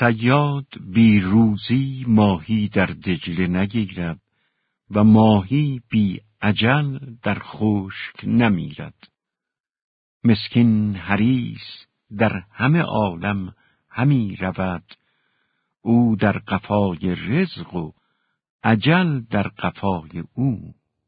سیاد بی روزی ماهی در دجله نگیرد و ماهی بی عجل در خشک نمیرد. مسکین حریس در همه عالم همی رود. او در قفای رزق و عجل در قفای او.